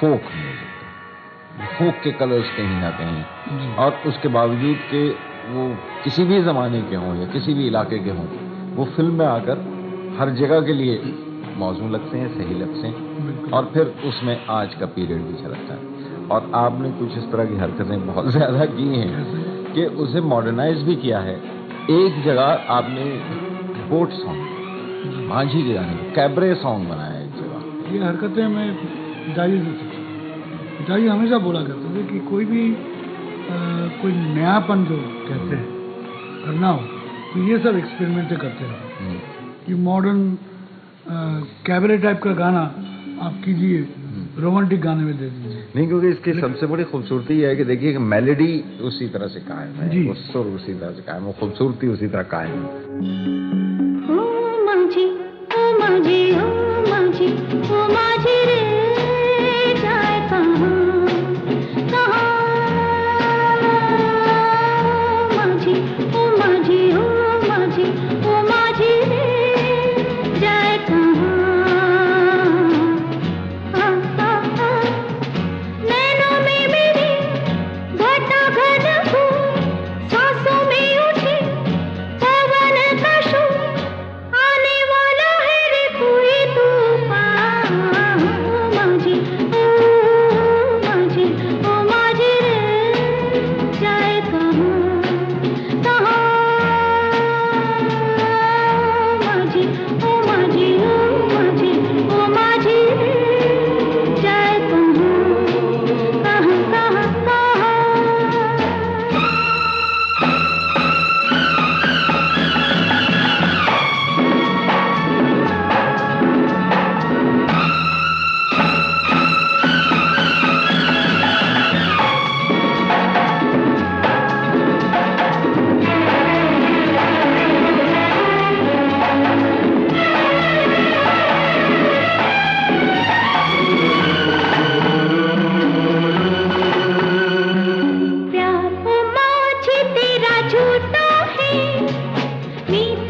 फोक music folk के colours कहीं ना कहीं। और उसके बावजूद के वो किसी भी ज़माने के हों या किसी भी इलाके के हों वो फ़िल्म में आकर हर जगह के लिए मौजूद लगते हैं सही लगते हैं। और फिर उसमें आज का पीरियड भी झलकता है और आपने कुछ इस तरह की हरकतें बहुत ज़्यादा की हैं कि उसे मॉडर्नाइज भी किया है। एक जगह आपने बोट सॉन्ग मांझी के गाने कैबरे सॉन्ग बनाया है एक जगह। ये हरकतें मैं सीखी पिताजी हमेशा बोला करते थे कि कोई भी अ, कोई नयापन जो कहते हैं करना हो तो ये सब एक्सपेरिमेंट करते रहो। कि मॉडर्न कैबरे टाइप का गाना आप कीजिए रोमांटिक गाने में दे दीजिए। नहीं क्योंकि इसकी सबसे बड़ी खूबसूरती ये है कि देखिए कि मेलोडी उसी तरह से कायम है जी। सुर उसी तरह से कायम है वो खूबसूरती उसी तरह कायम है।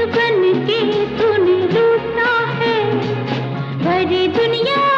बन के तूने लूटा है। भरी दुनिया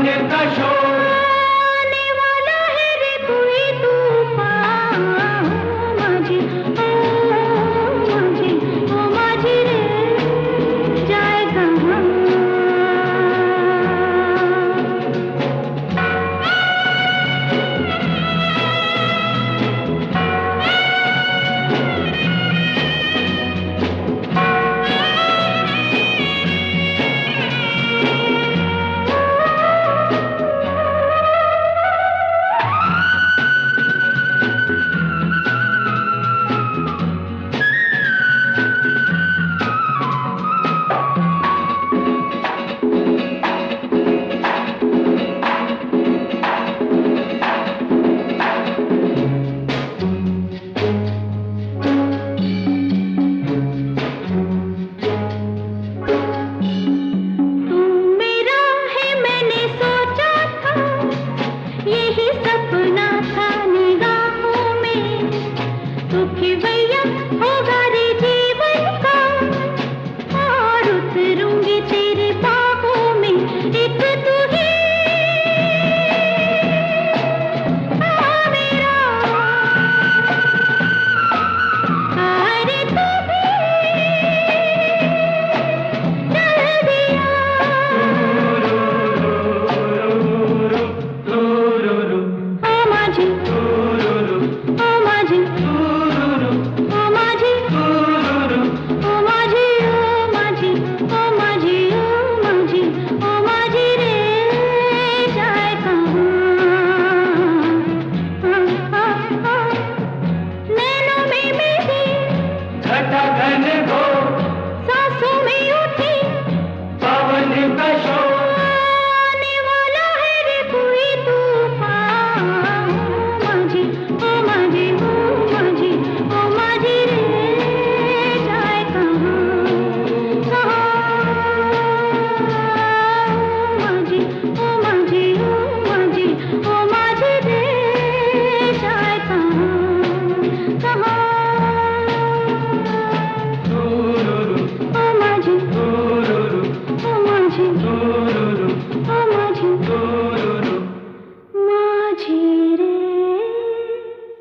গানের দাসর। की